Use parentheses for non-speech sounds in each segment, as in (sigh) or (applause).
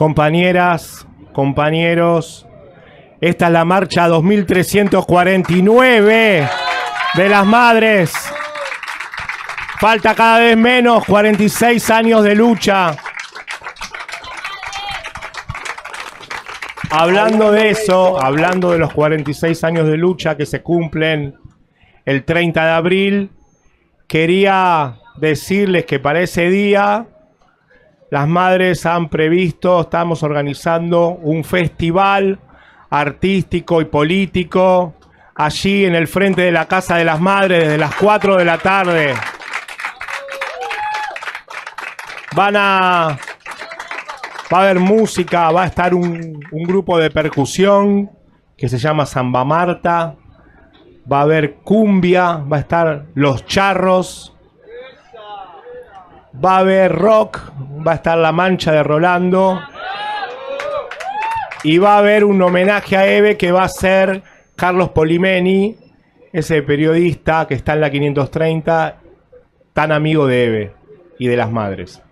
Compañeras, compañeros, esta es la marcha 2349 de las madres. Falta cada vez menos, 46 años de lucha. Hablando de eso, hablando de los 46 años de lucha que se cumplen el 30 de abril, quería decirles que para ese día las madres han previsto, estamos organizando un festival artístico y político allí en el frente de la Casa de las Madres desde las 4 de la tarde. Van a... Va a haber música, va a estar un, un grupo de percusión que se llama Samba Marta, va a haber cumbia, va a estar Los Charros, va a haber rock, va a estar La Mancha de Rolando y va a haber un homenaje a Eve que va a ser Carlos Polimeni, ese periodista que está en la 530, tan amigo de Eve y de las madres.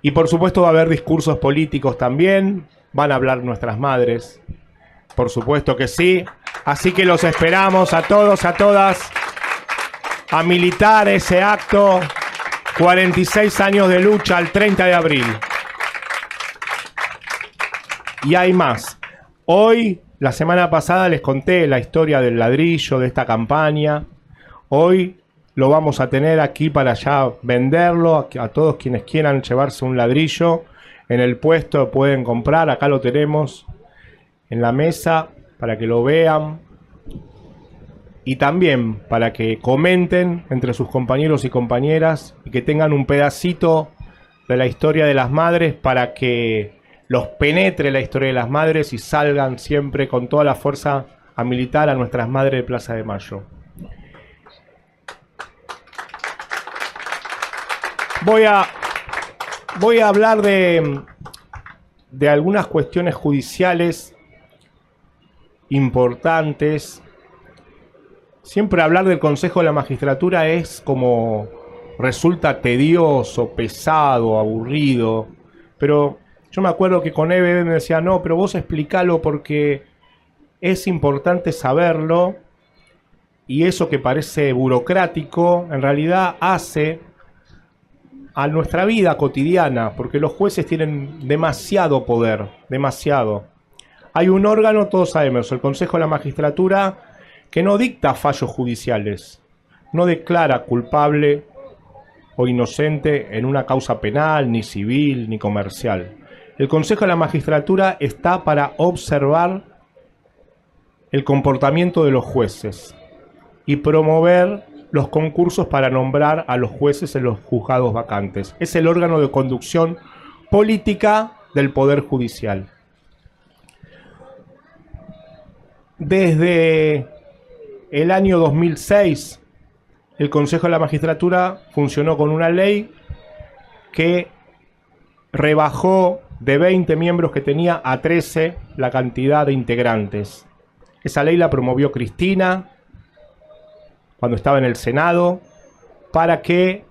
Y por supuesto va a haber discursos políticos también, van a hablar nuestras madres, por supuesto que sí. Así que los esperamos a todos, a todas, a militar ese acto 46 años de lucha al 30 de abril. Y hay más. Hoy, la semana pasada les conté la historia del ladrillo, de esta campaña. Hoy lo vamos a tener aquí para ya venderlo a, a todos quienes quieran llevarse un ladrillo. En el puesto pueden comprar, acá lo tenemos en la mesa para que lo vean. Y también para que comenten entre sus compañeros y compañeras y que tengan un pedacito de la historia de las madres para que los penetre la historia de las madres y salgan siempre con toda la fuerza a militar a nuestras madres de Plaza de Mayo. Voy a, voy a hablar de, de algunas cuestiones judiciales importantes Siempre hablar del Consejo de la Magistratura es como resulta tedioso, pesado, aburrido. Pero yo me acuerdo que con Eve me decía, no, pero vos explícalo porque es importante saberlo y eso que parece burocrático en realidad hace a nuestra vida cotidiana, porque los jueces tienen demasiado poder, demasiado. Hay un órgano, todos sabemos, el Consejo de la Magistratura, que no dicta fallos judiciales, no declara culpable o inocente en una causa penal, ni civil, ni comercial. El Consejo de la Magistratura está para observar el comportamiento de los jueces y promover los concursos para nombrar a los jueces en los juzgados vacantes. Es el órgano de conducción política del Poder Judicial. Desde el año 2006, el Consejo de la Magistratura funcionó con una ley que rebajó de 20 miembros que tenía a 13 la cantidad de integrantes. Esa ley la promovió Cristina cuando estaba en el Senado para que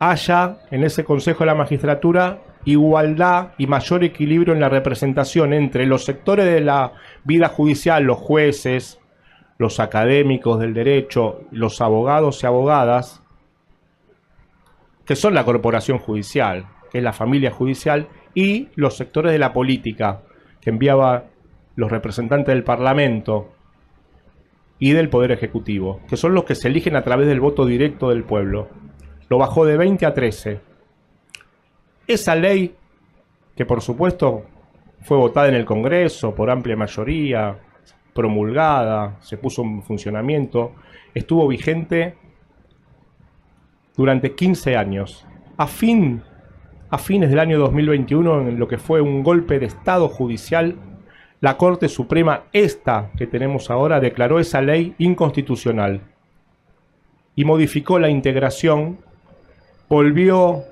haya en ese Consejo de la Magistratura igualdad y mayor equilibrio en la representación entre los sectores de la vida judicial, los jueces, los académicos del derecho, los abogados y abogadas, que son la corporación judicial, que es la familia judicial, y los sectores de la política, que enviaba los representantes del Parlamento y del Poder Ejecutivo, que son los que se eligen a través del voto directo del pueblo. Lo bajó de 20 a 13. Esa ley, que por supuesto fue votada en el Congreso por amplia mayoría, promulgada, se puso en funcionamiento, estuvo vigente durante 15 años. A, fin, a fines del año 2021, en lo que fue un golpe de Estado judicial, la Corte Suprema, esta que tenemos ahora, declaró esa ley inconstitucional y modificó la integración, volvió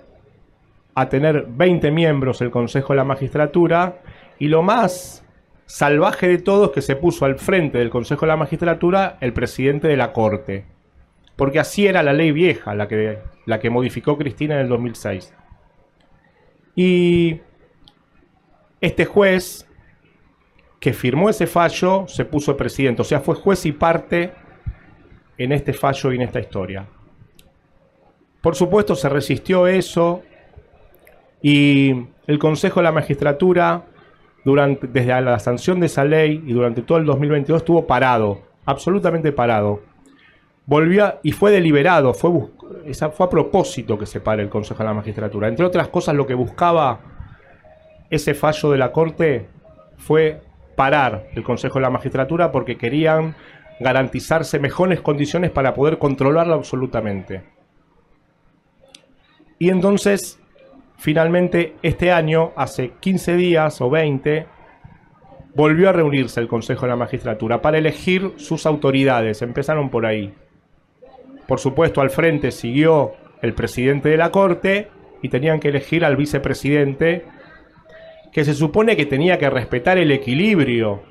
a tener 20 miembros el Consejo de la Magistratura y lo más salvaje de todo es que se puso al frente del Consejo de la Magistratura el presidente de la Corte. Porque así era la ley vieja, la que, la que modificó Cristina en el 2006. Y este juez que firmó ese fallo se puso presidente, o sea, fue juez y parte en este fallo y en esta historia. Por supuesto se resistió eso y el Consejo de la Magistratura durante, desde la sanción de esa ley y durante todo el 2022 estuvo parado, absolutamente parado. Volvió y fue deliberado, fue, esa, fue a propósito que se pare el Consejo de la Magistratura. Entre otras cosas, lo que buscaba ese fallo de la Corte fue parar el Consejo de la Magistratura porque querían garantizarse mejores condiciones para poder controlarlo absolutamente. Y entonces Finalmente, este año, hace 15 días o 20, volvió a reunirse el Consejo de la Magistratura para elegir sus autoridades. Empezaron por ahí. Por supuesto, al frente siguió el presidente de la Corte y tenían que elegir al vicepresidente, que se supone que tenía que respetar el equilibrio,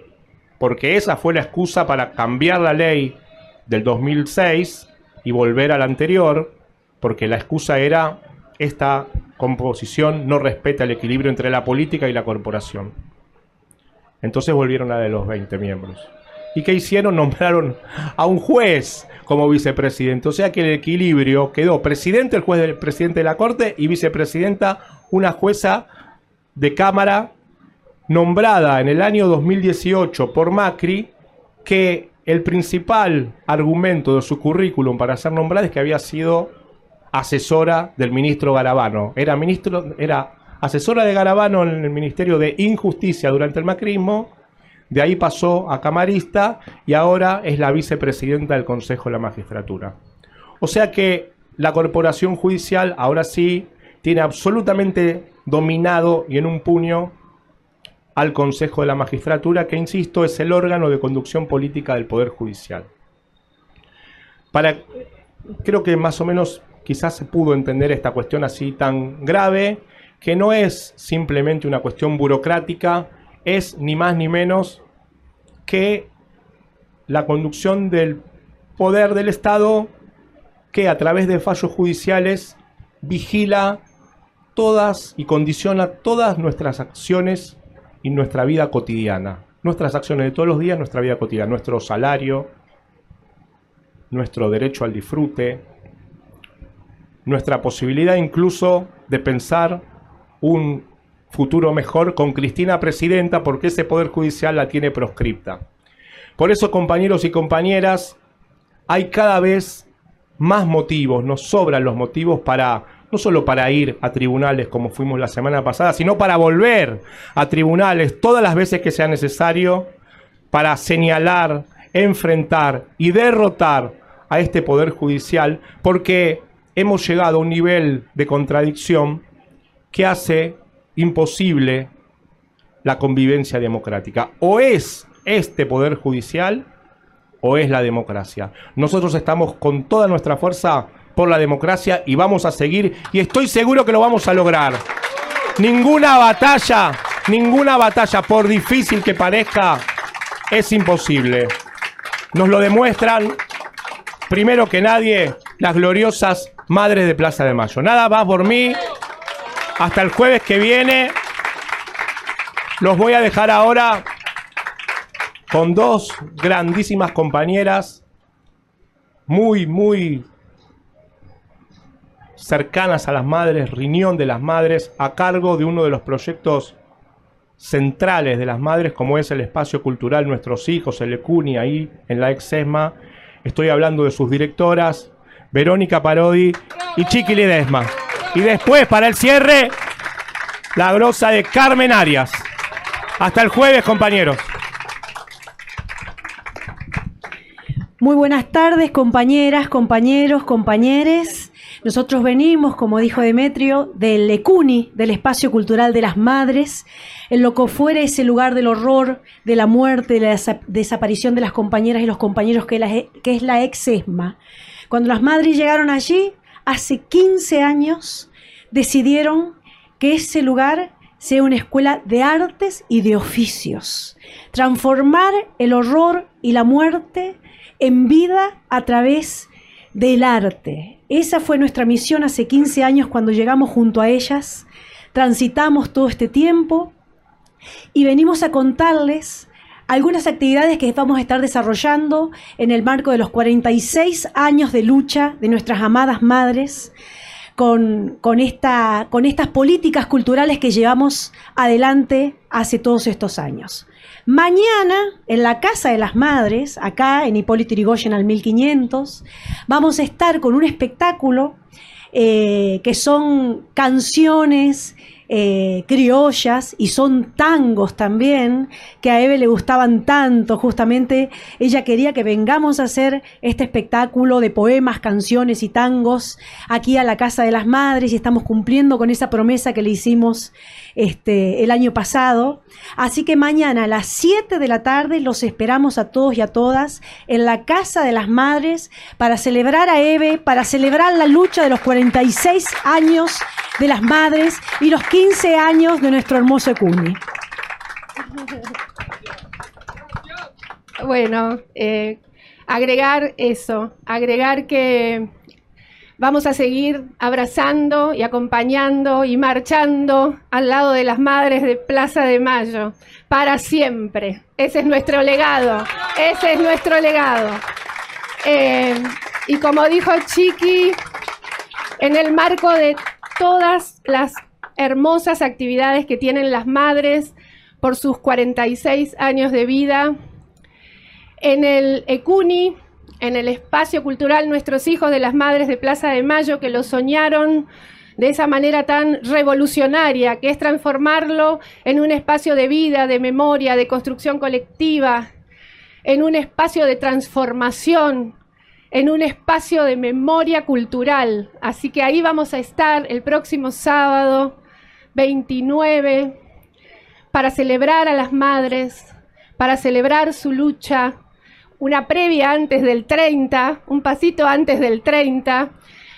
porque esa fue la excusa para cambiar la ley del 2006 y volver a la anterior, porque la excusa era esta composición no respeta el equilibrio entre la política y la corporación. Entonces volvieron a de los 20 miembros. ¿Y qué hicieron? (laughs) Nombraron a un juez como vicepresidente. O sea que el equilibrio quedó presidente, el juez del presidente de la Corte, y vicepresidenta, una jueza de Cámara nombrada en el año 2018 por Macri, que el principal argumento de su currículum para ser nombrada es que había sido asesora del ministro Garabano. Era, ministro, era asesora de Garabano en el Ministerio de Injusticia durante el macrismo, de ahí pasó a camarista y ahora es la vicepresidenta del Consejo de la Magistratura. O sea que la corporación judicial ahora sí tiene absolutamente dominado y en un puño al Consejo de la Magistratura, que insisto es el órgano de conducción política del Poder Judicial. Para, creo que más o menos quizás se pudo entender esta cuestión así tan grave, que no es simplemente una cuestión burocrática, es ni más ni menos que la conducción del poder del Estado que a través de fallos judiciales vigila todas y condiciona todas nuestras acciones y nuestra vida cotidiana. Nuestras acciones de todos los días, nuestra vida cotidiana, nuestro salario, nuestro derecho al disfrute, nuestra posibilidad incluso de pensar un futuro mejor con Cristina presidenta porque ese poder judicial la tiene proscripta. Por eso, compañeros y compañeras, hay cada vez más motivos, nos sobran los motivos para no solo para ir a tribunales como fuimos la semana pasada, sino para volver a tribunales todas las veces que sea necesario para señalar, enfrentar y derrotar a este poder judicial, porque hemos llegado a un nivel de contradicción que hace imposible la convivencia democrática. O es este poder judicial o es la democracia. Nosotros estamos con toda nuestra fuerza por la democracia y vamos a seguir y estoy seguro que lo vamos a lograr. Ninguna batalla, ninguna batalla, por difícil que parezca, es imposible. Nos lo demuestran, primero que nadie, las gloriosas Madres de Plaza de Mayo. Nada más por mí. Hasta el jueves que viene. Los voy a dejar ahora con dos grandísimas compañeras, muy, muy cercanas a las madres, riñón de las madres, a cargo de uno de los proyectos centrales de las madres, como es el espacio cultural Nuestros Hijos, el ECUNI, ahí en la Exesma. Estoy hablando de sus directoras, Verónica Parodi y Chiqui Ledesma. Y después, para el cierre, la grosa de Carmen Arias. Hasta el jueves, compañeros. Muy buenas tardes, compañeras, compañeros, compañeres. Nosotros venimos, como dijo Demetrio, del ECUNI, del Espacio Cultural de las Madres, en lo que fuera ese lugar del horror, de la muerte, de la desaparición de las compañeras y los compañeros que, que es la ex-ESMA. Cuando las madres llegaron allí, hace 15 años, decidieron que ese lugar sea una escuela de artes y de oficios. Transformar el horror y la muerte en vida a través del arte. Esa fue nuestra misión hace 15 años cuando llegamos junto a ellas. Transitamos todo este tiempo y venimos a contarles algunas actividades que vamos a estar desarrollando en el marco de los 46 años de lucha de nuestras amadas madres con, con, esta, con estas políticas culturales que llevamos adelante hace todos estos años. Mañana, en la Casa de las Madres, acá en Hipólito Yrigoyen al 1500, vamos a estar con un espectáculo eh, que son canciones eh, criollas y son tangos también, que a Eve le gustaban tanto, justamente ella quería que vengamos a hacer este espectáculo de poemas, canciones y tangos aquí a la Casa de las Madres y estamos cumpliendo con esa promesa que le hicimos este, el año pasado. Así que mañana a las 7 de la tarde los esperamos a todos y a todas en la Casa de las Madres para celebrar a Eve, para celebrar la lucha de los 46 años de las madres y los 15 años de nuestro hermoso Ecuni. Bueno, eh, agregar eso, agregar que vamos a seguir abrazando y acompañando y marchando al lado de las madres de Plaza de Mayo para siempre. Ese es nuestro legado, ese es nuestro legado. Eh, y como dijo Chiqui, en el marco de todas las hermosas actividades que tienen las madres por sus 46 años de vida. En el ECUNI, en el espacio cultural Nuestros Hijos de las Madres de Plaza de Mayo, que lo soñaron de esa manera tan revolucionaria, que es transformarlo en un espacio de vida, de memoria, de construcción colectiva, en un espacio de transformación, en un espacio de memoria cultural. Así que ahí vamos a estar el próximo sábado 29 para celebrar a las madres, para celebrar su lucha, una previa antes del 30, un pasito antes del 30.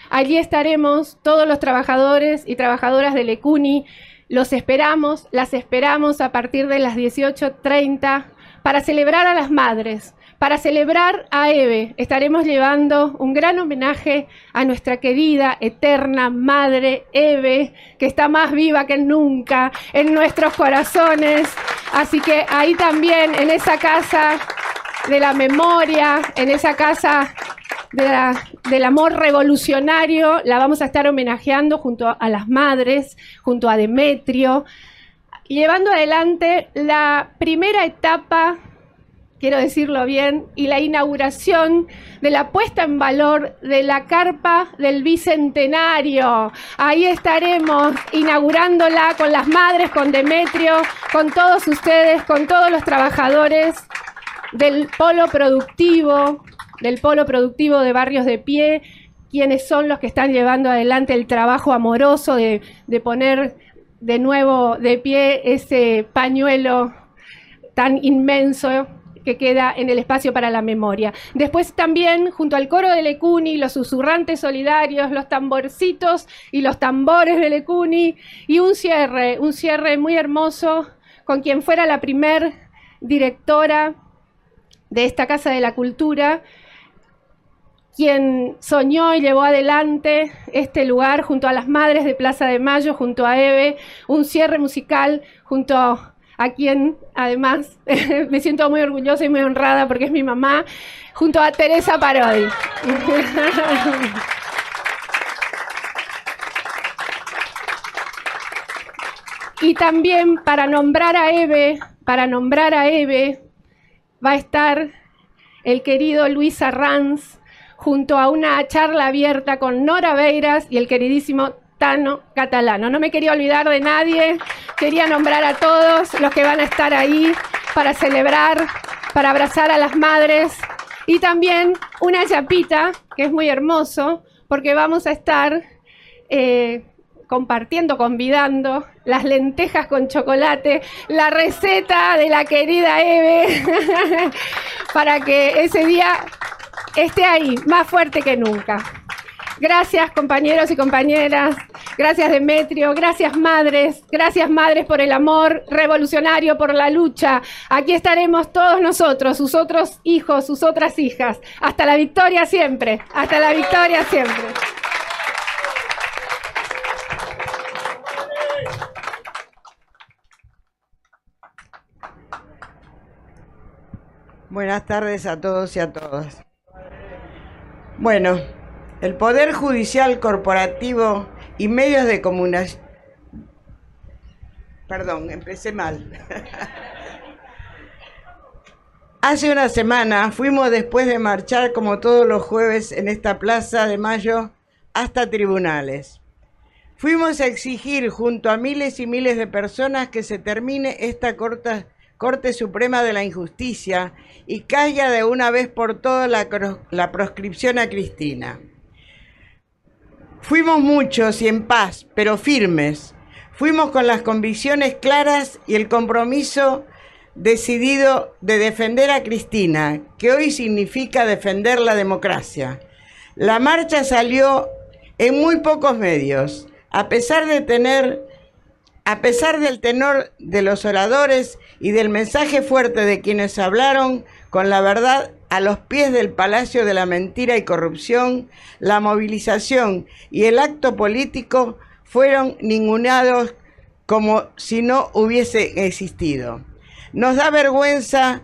Allí estaremos todos los trabajadores y trabajadoras del ECUNI. Los esperamos, las esperamos a partir de las 18.30 para celebrar a las madres, para celebrar a Eve, estaremos llevando un gran homenaje a nuestra querida, eterna madre Eve, que está más viva que nunca en nuestros corazones. Así que ahí también, en esa casa de la memoria, en esa casa del amor revolucionario, la vamos a estar homenajeando junto a las madres, junto a Demetrio, llevando adelante la primera etapa quiero decirlo bien, y la inauguración de la puesta en valor de la carpa del Bicentenario. Ahí estaremos inaugurándola con las madres, con Demetrio, con todos ustedes, con todos los trabajadores del polo productivo, del polo productivo de Barrios de Pie, quienes son los que están llevando adelante el trabajo amoroso de, de poner de nuevo de pie ese pañuelo tan inmenso que queda en el espacio para la memoria. Después también, junto al coro de Lecuni, los susurrantes solidarios, los tamborcitos y los tambores de Lecuni, y un cierre, un cierre muy hermoso con quien fuera la primer directora de esta Casa de la Cultura, quien soñó y llevó adelante este lugar junto a las madres de Plaza de Mayo, junto a Eve, un cierre musical junto a quien además (laughs) me siento muy orgullosa y muy honrada porque es mi mamá, junto a Teresa Parodi. (laughs) y también para nombrar a Eve, para nombrar a Eve, va a estar el querido Luis Arranz junto a una charla abierta con Nora Beiras y el queridísimo Tano Catalano. No me quería olvidar de nadie, quería nombrar a todos los que van a estar ahí para celebrar, para abrazar a las madres Y también una chapita, que es muy hermoso, porque vamos a estar eh, compartiendo, convidando las lentejas con chocolate, la receta de la querida Eve, (laughs) para que ese día esté ahí, más fuerte que nunca. Gracias compañeros y compañeras, gracias Demetrio, gracias madres, gracias madres por el amor revolucionario, por la lucha. Aquí estaremos todos nosotros, sus otros hijos, sus otras hijas. Hasta la victoria siempre, hasta la victoria siempre. Buenas tardes a todos y a todas. Bueno, el Poder Judicial Corporativo y medios de comunicación... Perdón, empecé mal. (laughs) Hace una semana fuimos después de marchar como todos los jueves en esta Plaza de Mayo hasta tribunales. Fuimos a exigir junto a miles y miles de personas que se termine esta corta Corte Suprema de la Injusticia y caiga de una vez por todas la, la, proscripción a Cristina. Fuimos muchos y en paz, pero firmes. Fuimos con las convicciones claras y el compromiso decidido de defender a Cristina, que hoy significa defender la democracia. La marcha salió en muy pocos medios, a pesar de tener a pesar del tenor de los oradores y del mensaje fuerte de quienes hablaron con la verdad a los pies del Palacio de la Mentira y Corrupción, la movilización y el acto político fueron ninguneados como si no hubiese existido. Nos da vergüenza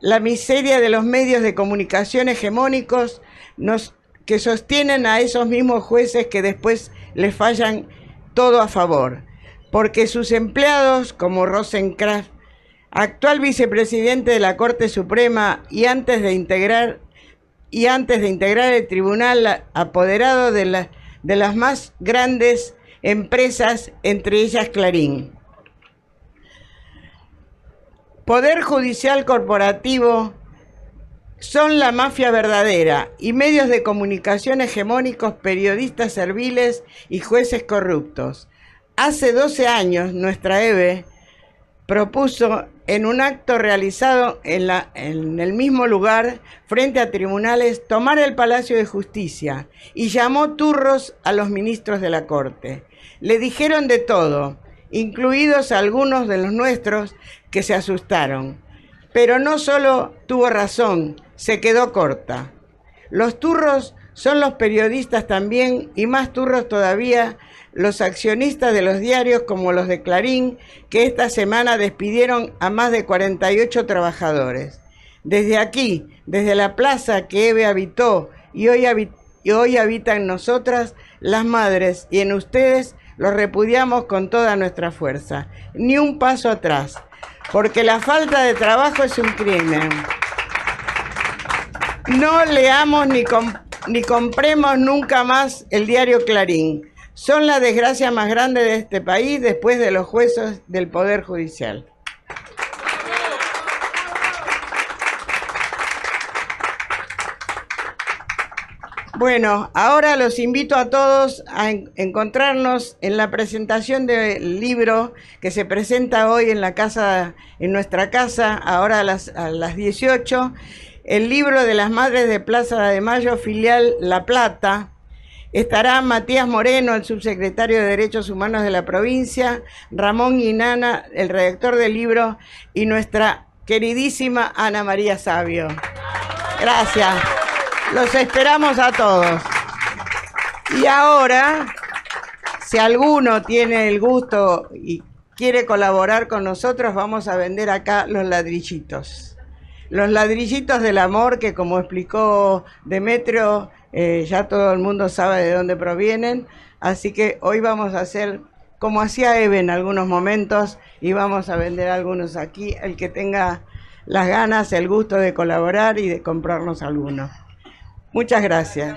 la miseria de los medios de comunicación hegemónicos que sostienen a esos mismos jueces que después les fallan todo a favor porque sus empleados, como Rosenkraft, actual vicepresidente de la Corte Suprema y antes de integrar y antes de integrar el tribunal apoderado de, de las más grandes empresas, entre ellas Clarín. Poder judicial corporativo son la mafia verdadera y medios de comunicación hegemónicos, periodistas serviles y jueces corruptos. Hace 12 años nuestra EVE propuso en un acto realizado en, en, el mismo lugar, frente a tribunales, tomar el Palacio de Justicia y llamó turros a los ministros de la Corte. Le dijeron de todo, incluidos algunos de los nuestros que se asustaron. Pero no solo tuvo razón, se quedó corta. Los turros son los periodistas también y más turros todavía los accionistas de los diarios como los de Clarín, que esta semana despidieron a más de 48 trabajadores. Desde aquí, desde la plaza que Eve habitó y hoy, y hoy habita en nosotras, las madres y en ustedes, los repudiamos con toda nuestra fuerza. Ni un paso atrás, porque la falta de trabajo es un crimen. No leamos ni, ni compremos nunca más el diario Clarín son la desgracia más grande de este país después de los jueces del Poder Judicial. Bueno, ahora los invito a todos a encontrarnos en la presentación del libro que se presenta hoy en la casa, en nuestra casa, ahora a las, a las 18, el libro de las Madres de Plaza de Mayo, filial La Plata, Estará Matías Moreno, el subsecretario de Derechos Humanos de la provincia, Ramón Guinana, el redactor del libro, y nuestra queridísima Ana María Sabio. Gracias. Los esperamos a todos. Y ahora, si alguno tiene el gusto y quiere colaborar con nosotros, vamos a vender acá los ladrillitos. Los ladrillitos del amor que, como explicó Demetrio, eh, ya todo el mundo sabe de dónde provienen, así que hoy vamos a hacer como hacía Eve en algunos momentos y vamos a vender algunos aquí, el que tenga las ganas, el gusto de colaborar y de comprarnos algunos. Muchas gracias.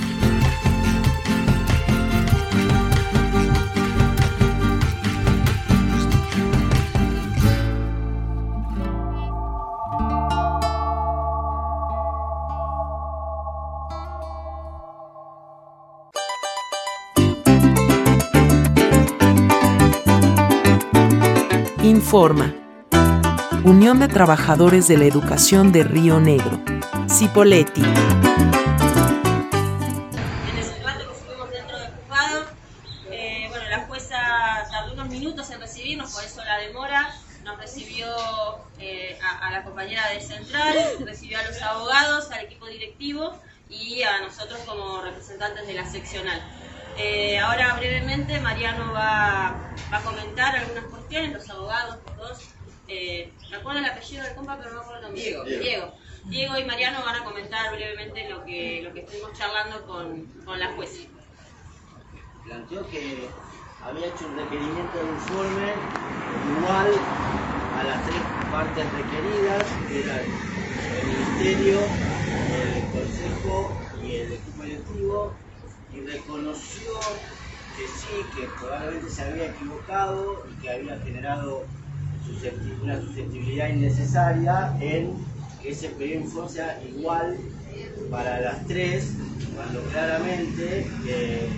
Informa. Unión de Trabajadores de la Educación de Río Negro. Cipoletti. En ese rato que estuvimos dentro del juzgado, eh, bueno, la jueza tardó unos minutos en recibirnos, por eso la demora. Nos recibió eh, a, a la compañera de Central, recibió a los abogados, al equipo directivo y a nosotros como representantes de la seccional. Eh, ahora brevemente Mariano va, va a comentar algunas cuestiones, los abogados, los dos. Eh, me acuerdo el apellido del compa, pero no me acuerdo el nombre. Diego. Diego. Diego y Mariano van a comentar brevemente lo que, lo que estuvimos charlando con, con la jueza. planteó que había hecho un requerimiento de informe igual a las tres partes requeridas, que eran el Ministerio, el Consejo y el equipo directivo, y reconoció que sí, que probablemente se había equivocado y que había generado una susceptibilidad innecesaria en que ese periodo de sea igual para las tres, cuando claramente eh,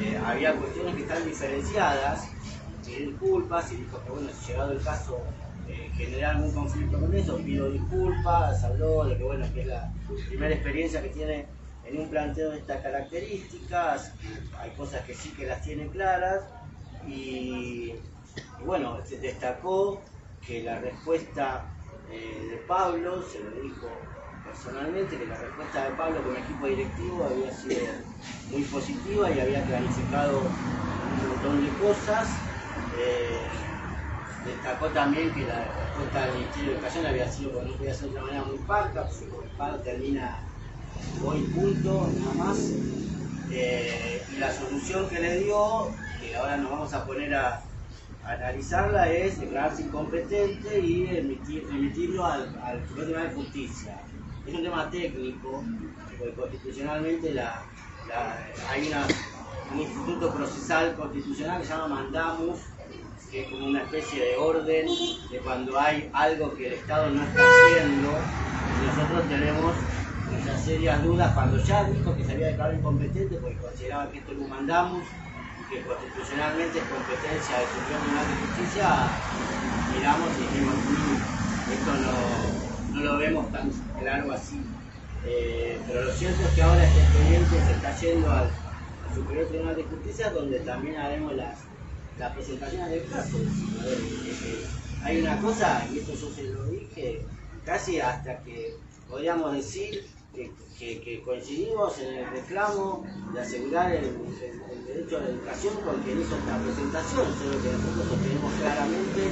eh, había cuestiones que están diferenciadas, pidió disculpas y dijo que bueno, si llegado el caso eh, generar algún conflicto con eso, pido disculpas, habló de que bueno, que es la primera experiencia que tiene en un planteo de estas características, hay cosas que sí que las tiene claras y, bueno, se destacó que la respuesta eh, de Pablo, se lo dijo personalmente, que la respuesta de Pablo con el equipo directivo había sido muy positiva y había clarificado un montón de cosas. Eh, destacó también que la respuesta del Ministerio de Educación había sido, como no podía ser de una manera muy parca, porque el termina hoy punto, nada más. Eh, y la solución que le dio, que ahora nos vamos a poner a, analizarla, es declararse incompetente y emitir, emitirlo al, al Tribunal de Justicia. Es un tema técnico, porque constitucionalmente la, hay un instituto procesal constitucional que se llama mandamus, que es como una especie de orden de cuando hay algo que el Estado no está haciendo, nosotros tenemos muchas serias dudas cuando ya dijo que se había declarado incompetente porque consideraba que esto lo mandamos y que constitucionalmente es competencia del Supremo Tribunal de Justicia, miramos y dijimos, "Mm, esto no, no lo vemos tan claro así. Eh, pero lo cierto es que ahora este expediente se está yendo al, Superior Tribunal de Justicia donde también haremos las, las presentaciones del caso. Eh, hay una cosa, y esto yo se lo dije, casi hasta que podríamos decir que, coincidimos en el reclamo de asegurar el, derecho a la educación con quien hizo esta presentación, solo que nosotros sostenemos claramente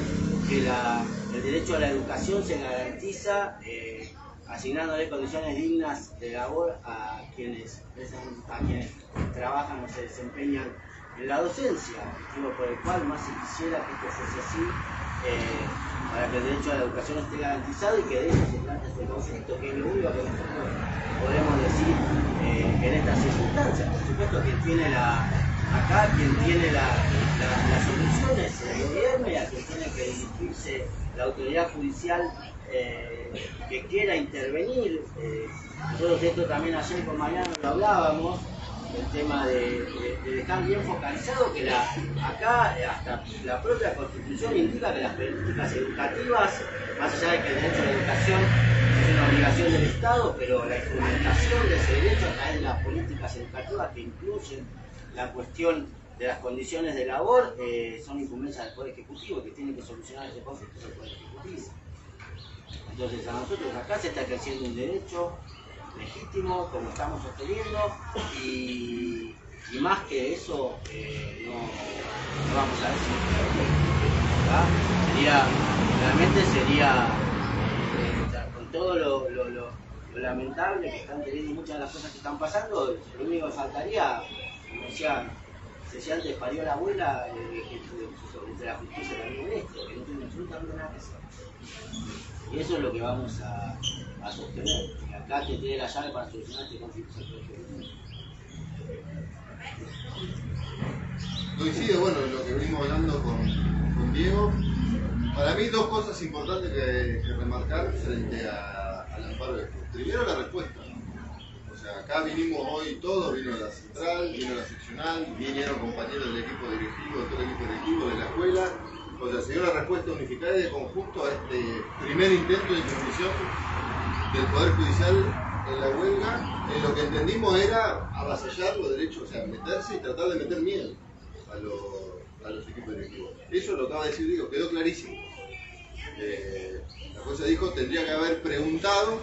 que el derecho a la educación se garantiza eh, asignándole condiciones dignas de labor a quienes, a quienes trabajan o se desempeñan en la docencia, motivo por el cual más se quisiera que esto fuese así, para que el derecho a la educación esté garantizado y que de eso se trata este conflicto, que es lo único que nosotros podemos decir eh, en estas circunstancias. Por supuesto, quien tiene la, acá, quien tiene la, la- las soluciones es el gobierno y a quien tiene que dirigirse la autoridad judicial eh, que quiera intervenir. Eh, nosotros esto también ayer con Mariano lo hablábamos, el tema de, de- de dejar bien focalizado que acá hasta la propia constitución indica que las políticas educativas, más allá de que el derecho a la educación es una obligación del Estado, pero la implementación de ese derecho través de las políticas educativas que incluyen la cuestión de las condiciones de labor eh, son incumbencias del Poder Ejecutivo que tiene que solucionar ese conflicto es el Poder Ejecutivo. Entonces a nosotros acá se está creciendo un derecho legítimo, como estamos sosteniendo, y, más que eso, eh, no, vamos a decir. Sería, realmente sería, eh, con todo lo, lamentable que están teniendo muchas de las cosas que están pasando, lo único que faltaría, como decía antes, parió la abuela, eh, que- que la justicia también en esto, que no tiene absolutamente nada que hacer. Y eso es lo que vamos a, a sostener. Que acá te tiene la llave para solucionar este conflicto. Coincido, bueno, en lo que venimos hablando con, Diego. Para mí dos cosas importantes que, que remarcar frente al amparo de. Primero la respuesta. O sea, acá vinimos hoy todos, vino la central, vino la seccional, vinieron compañeros del equipo directivo, todo el equipo directivo de la escuela. O sea, se dio una respuesta unificada y de conjunto a este primer intento de intervención del Poder Judicial en la huelga, en lo que entendimos era avasallar los derechos, o sea, meterse y tratar de meter miedo a los, a los equipos directivos. Eso lo acaba de decir Diego, quedó clarísimo. Eh, la cosa dijo, tendría que haber preguntado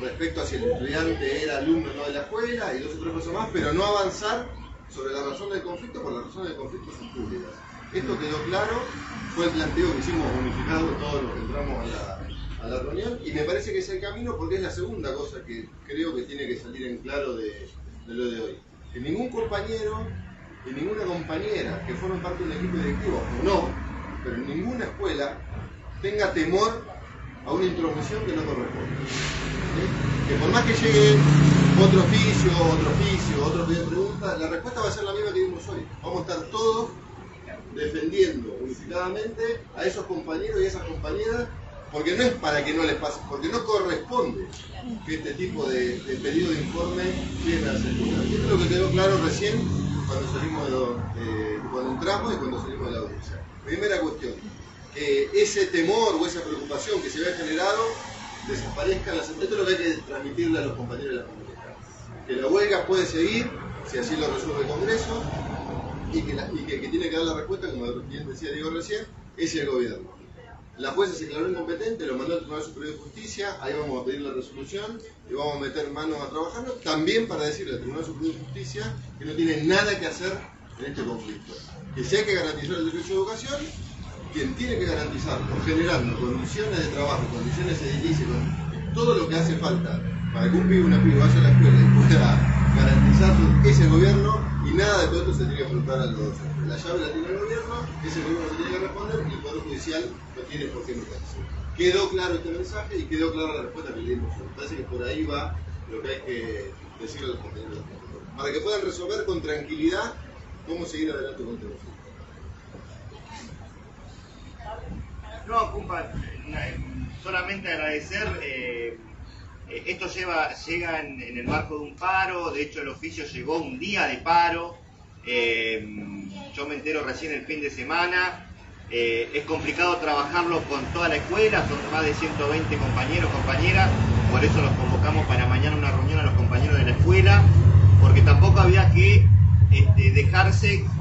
respecto a si el estudiante era alumno o no de la escuela y dos o tres cosas más, pero no avanzar sobre la razón del conflicto, porque las razones del conflicto son públicas. Esto quedó claro, fue el planteo que hicimos unificado todos los que entramos a la, a la reunión y me parece que es el camino porque es la segunda cosa que creo que tiene que salir en claro de, lo de hoy. Que ningún compañero y ninguna compañera que formen parte de un equipo directivo, o no, pero en ninguna escuela tenga temor a una intromisión que no corresponde. Que por más que llegue otro oficio, otro oficio, otro pedido de pregunta, la respuesta va a ser la misma que dimos hoy. Vamos a estar todos defendiendo unificadamente a esos compañeros y esas compañeras, porque no es para que no les pase, porque no corresponde que este tipo de, pedido de informe llegue a la circular. Y esto es lo que quedó claro recién cuando salimos de eh, cuando entramos y cuando salimos de la audiencia. Primera cuestión, que ese temor o esa preocupación que se había generado desaparezca en la Esto es lo que hay que transmitirle a los compañeros de la comunidad. Que la huelga puede seguir, si así lo resuelve el Congreso, y que, que tiene que dar la respuesta, como bien decía Diego recién, es el gobierno. La jueza se declaró incompetente, lo mandó al Tribunal Superior de Justicia, ahí vamos a pedir la resolución y vamos a meter manos a trabajar, también para decirle al Tribunal Superior de Justicia que no tiene nada que hacer en este conflicto. Que si hay que garantizar el derecho a educación, quien tiene que garantizarlo, generando condiciones de trabajo, condiciones edilicias, todo lo que hace falta para que un pibe una pibe vaya a la escuela y pueda garantizarlo, es el gobierno y nada de todo esto se tiene que preguntar a los docentes. La llave la tiene el gobierno, ese gobierno se tiene que responder y el Poder Judicial no tiene por qué meterse. Quedó claro este mensaje y quedó clara la respuesta que le dimos. Parece que por ahí va lo que hay que decirle a los compañeros. Para que puedan resolver con tranquilidad cómo seguir adelante con este conflicto. No, compa, solamente agradecer. eh, esto lleva, llega en, en el marco de un paro, de hecho el oficio llegó un día de paro. eh, yo me entero recién el fin de semana. eh, es complicado trabajarlo con toda la escuela, son más de 120 compañeros, compañeras, por eso los convocamos para mañana una reunión a los compañeros de la escuela, porque tampoco había que este, dejarse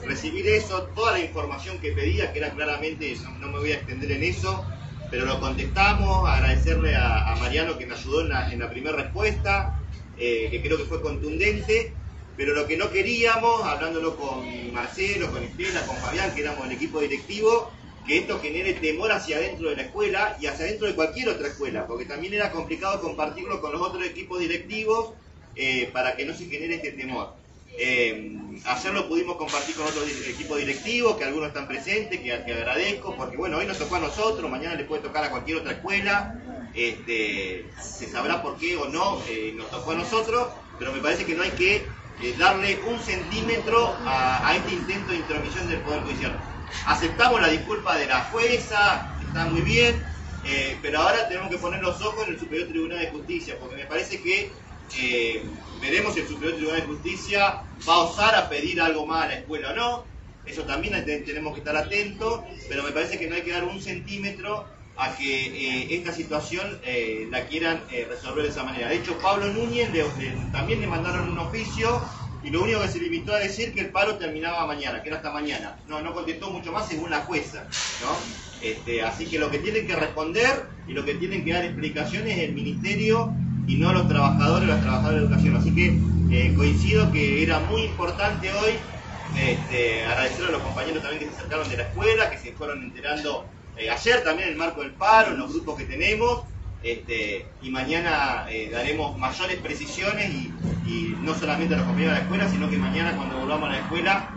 recibir eso, toda la información que pedía, que era claramente, no, no me voy a extender en eso, pero lo contestamos, agradecerle a, Mariano que me ayudó en la, en la primera respuesta, eh, que creo que fue contundente, pero lo que no queríamos, hablándolo con Marcelo, con Estela, con Fabián, que éramos el equipo directivo, que esto genere temor hacia adentro de la escuela y hacia adentro de cualquier otra escuela, porque también era complicado compartirlo con los otros equipos directivos eh, para que no se genere este temor. Eh, ayer lo pudimos compartir con otros di- equipos directivos, que algunos están presentes, que, agradezco, porque bueno, hoy nos tocó a nosotros, mañana le puede tocar a cualquier otra escuela, este, se sabrá por qué o no eh, nos tocó a nosotros, pero me parece que no hay que eh, darle un centímetro a, a este intento de intromisión del Poder Judicial. Aceptamos la disculpa de la jueza, está muy bien, eh, pero ahora tenemos que poner los ojos en el Superior Tribunal de Justicia, porque me parece que veremos si el Superior Tribunal de Justicia va a osar a pedir algo más a la escuela o no. Eso también te- tenemos que estar atentos, pero me parece que no hay que dar un centímetro a que eh, esta situación eh, la quieran eh, resolver de esa manera. De hecho, Pablo Núñez también le mandaron un oficio y lo único que se limitó a decir que el paro terminaba mañana, que era hasta mañana. No, no contestó mucho más según la jueza. Este, así que lo que tienen que responder y lo que tienen que dar explicaciones es el Ministerio y no los trabajadores o las trabajadoras de educación. Así que eh, coincido que era muy importante hoy este, agradecer a los compañeros también que se acercaron de la escuela, que se fueron enterando eh, ayer también en el marco del paro, en los grupos que tenemos, este, y mañana eh, daremos mayores precisiones y, no solamente a los compañeros de la escuela, sino que mañana cuando volvamos a la escuela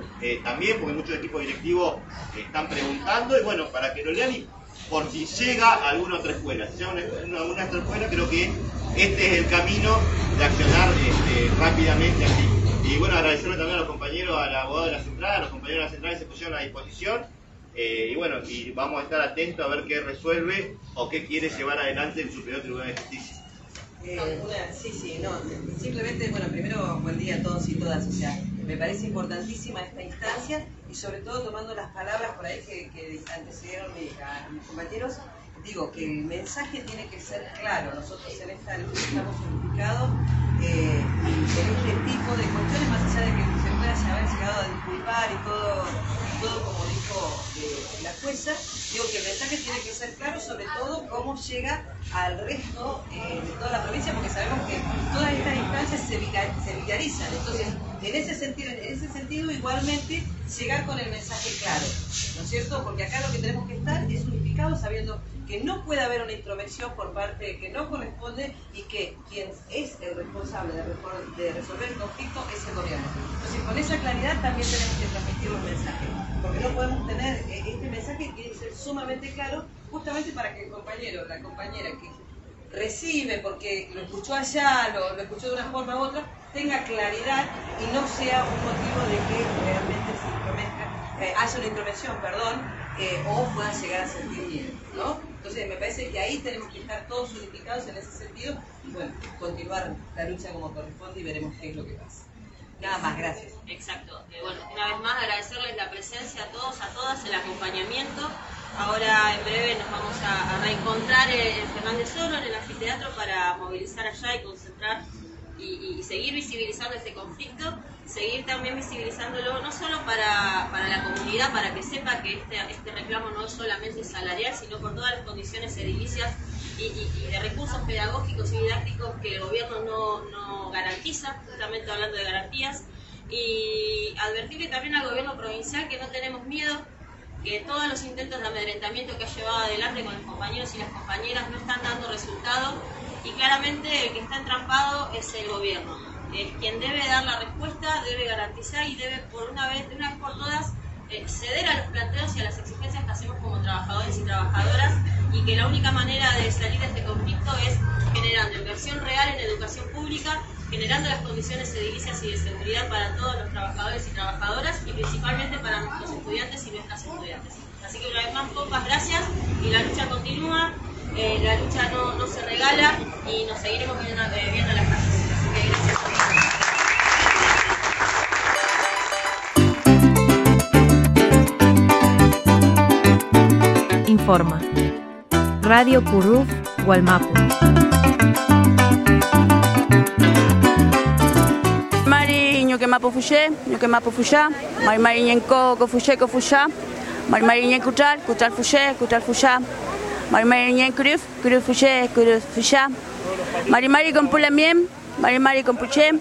también, porque muchos equipos directivos están preguntando, y bueno, para que lo lean por si llega alguna otra escuela. Si llega alguna otra escuela, creo que este es el camino de accionar este, rápidamente así. Y bueno, agradecerle también a los compañeros, a la abogada de la central, a los compañeros de la central que se pusieron a disposición. Eh, y bueno, y vamos a estar atentos a ver qué resuelve o qué quiere llevar adelante el Superior Tribunal de Justicia. Eh, sí, sí, no, simplemente, bueno, primero buen día a todos y todas, o sea, me parece importantísima esta instancia y sobre todo tomando las palabras por ahí que, que antecedieron mi- a mis compañeros, digo que el mensaje tiene que ser claro, nosotros en esta lucha estamos unificados eh, en este tipo de cuestiones, más allá de que se pueda haber llegado a disculpar y todo, y todo como dijo eh, la jueza, digo que el mensaje tiene que ser claro, sobre todo cómo llega al resto eh, de toda la provincia, porque sabemos que todas estas instancias se, viralizan. Entonces, en ese sentido, en ese sentido igualmente llegar con el mensaje claro, ¿no es cierto? Porque acá lo que tenemos que estar es unificados sabiendo que no puede haber una intromisión por parte que no corresponde y que quien es el responsable de, de resolver el conflicto es el gobierno. Entonces, con esa claridad también tenemos que transmitir los mensajes, porque no podemos tener eh, este mensaje que es sumamente claro, justamente para que el compañero, la compañera que recibe porque lo escuchó allá, lo, escuchó de una forma u otra, tenga claridad y no sea un motivo de que realmente se intromezca, eh, una intromisión, perdón, eh, o pueda llegar a sentir miedo, ¿no? Entonces me parece que ahí tenemos que estar todos unificados en ese sentido y bueno, continuar la lucha como corresponde y veremos qué es lo que pasa. Nada más, gracias. Exacto. Eh, bueno, una vez más agradecerles la presencia a todos, a todas, el acompañamiento. Ahora en breve nos vamos a, a reencontrar en, en Fernández Oro, en el anfiteatro, para movilizar allá y concentrar y, seguir visibilizando este conflicto, seguir también visibilizándolo no solo para, para la comunidad, para que sepa que este, este reclamo no es solamente salarial, sino por todas las condiciones edilicias y, y- y de recursos pedagógicos y didácticos que el gobierno no, no garantiza, justamente hablando de garantías, y advertirle también al gobierno provincial que no tenemos miedo, que todos los intentos de amedrentamiento que ha llevado adelante con los compañeros y las compañeras no están dando resultado y claramente el que está entrampado es el gobierno. Es quien debe dar la respuesta, debe garantizar y debe por una vez, de una vez por todas, eh, ceder a los planteos y a las exigencias que hacemos como trabajadores y trabajadoras y que la única manera de salir de este conflicto es generando inversión real en educación pública, generando las condiciones edilicias y de seguridad para todos los trabajadores y trabajadoras y principalmente para nuestros estudiantes y nuestras estudiantes. Así que una vez más, pocas gracias y la lucha continúa, eh, la lucha no, no se regala y nos seguiremos viendo, eh, viendo en las calles. Así que gracias. Informa. Radio Curruf, Gualmapu. Mari fuye, ñuke mapu fuya, mari mari ñenko ko fuye ko fuya, mari mari ñen kutal, kutal fuye, kutal fuya, mari mari ñen kruf, kruf fuye, kruf fuya, mari mari con pulamiem, mari mari con puche,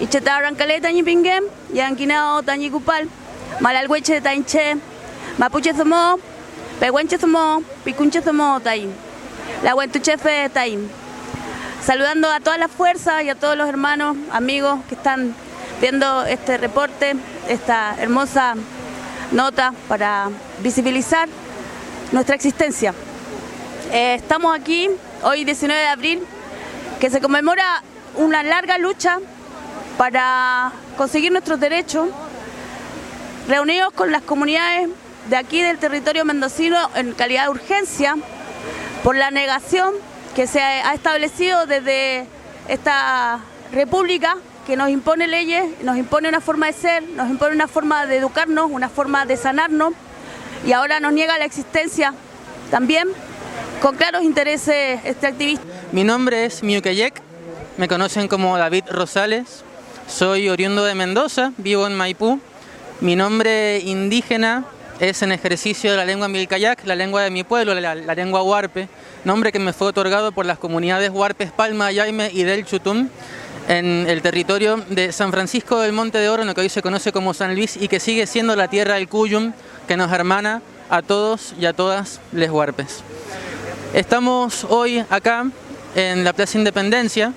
y cheta rancale tañi pingem, yankinao tañi kupal, malalhueche tainche, mapuche zomo, pehuenche zomo, picunche zomo taim, la huentuchefe taim. Saludando a todas las fuerzas y a todos los hermanos, amigos que están viendo este reporte, esta hermosa nota para visibilizar nuestra existencia. Eh, estamos aquí hoy 19 de abril, que se conmemora una larga lucha para conseguir nuestros derechos, reunidos con las comunidades de aquí del territorio mendocino en calidad de urgencia por la negación que se ha establecido desde esta república que nos impone leyes, nos impone una forma de ser, nos impone una forma de educarnos, una forma de sanarnos y ahora nos niega la existencia también con claros intereses extractivistas. Mi nombre es Miukeyek, me conocen como David Rosales, soy oriundo de Mendoza, vivo en Maipú. Mi nombre indígena es en ejercicio de la lengua milcayac, la lengua de mi pueblo, la, la lengua huarpe. nombre que me fue otorgado por las comunidades Huarpes, Palma, Yaime y del Chutún en el territorio de San Francisco del Monte de Oro, en lo que hoy se conoce como San Luis, y que sigue siendo la tierra del Cuyum, que nos hermana a todos y a todas les Huarpes. Estamos hoy acá en la Plaza Independencia,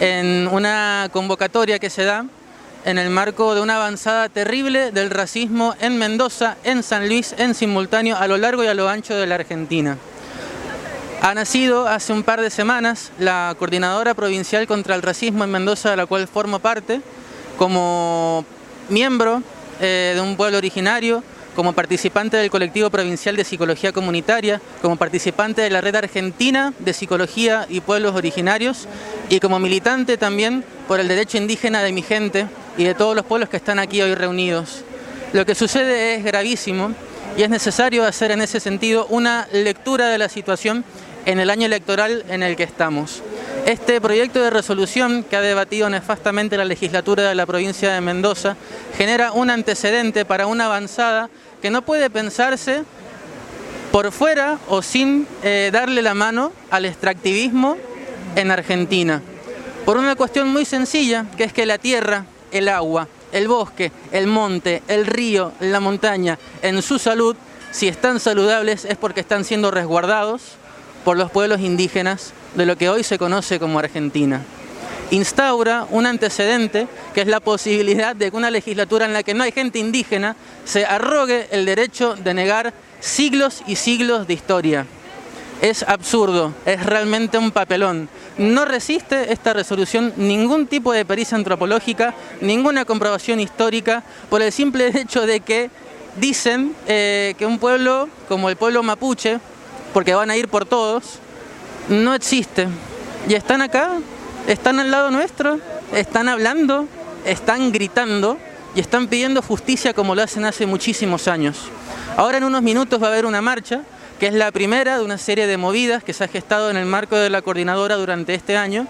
en una convocatoria que se da en el marco de una avanzada terrible del racismo en Mendoza, en San Luis, en simultáneo a lo largo y a lo ancho de la Argentina. Ha nacido hace un par de semanas la Coordinadora Provincial contra el Racismo en Mendoza, de la cual formo parte, como miembro eh, de un pueblo originario, como participante del colectivo provincial de psicología comunitaria, como participante de la red argentina de psicología y pueblos originarios y como militante también por el derecho indígena de mi gente y de todos los pueblos que están aquí hoy reunidos. Lo que sucede es gravísimo y es necesario hacer en ese sentido una lectura de la situación en el año electoral en el que estamos. Este proyecto de resolución que ha debatido nefastamente la legislatura de la provincia de Mendoza genera un antecedente para una avanzada que no puede pensarse por fuera o sin eh, darle la mano al extractivismo en Argentina. Por una cuestión muy sencilla, que es que la tierra, el agua, el bosque, el monte, el río, la montaña, en su salud, si están saludables es porque están siendo resguardados por los pueblos indígenas de lo que hoy se conoce como Argentina instaura un antecedente que es la posibilidad de que una legislatura en la que no hay gente indígena se arrogue el derecho de negar siglos y siglos de historia. Es absurdo, es realmente un papelón. No resiste esta resolución ningún tipo de pericia antropológica, ninguna comprobación histórica, por el simple hecho de que dicen eh, que un pueblo como el pueblo mapuche, porque van a ir por todos, no existe. Y están acá están al lado nuestro, están hablando, están gritando y están pidiendo justicia como lo hacen hace muchísimos años. Ahora en unos minutos va a haber una marcha, que es la primera de una serie de movidas que se ha gestado en el marco de la coordinadora durante este año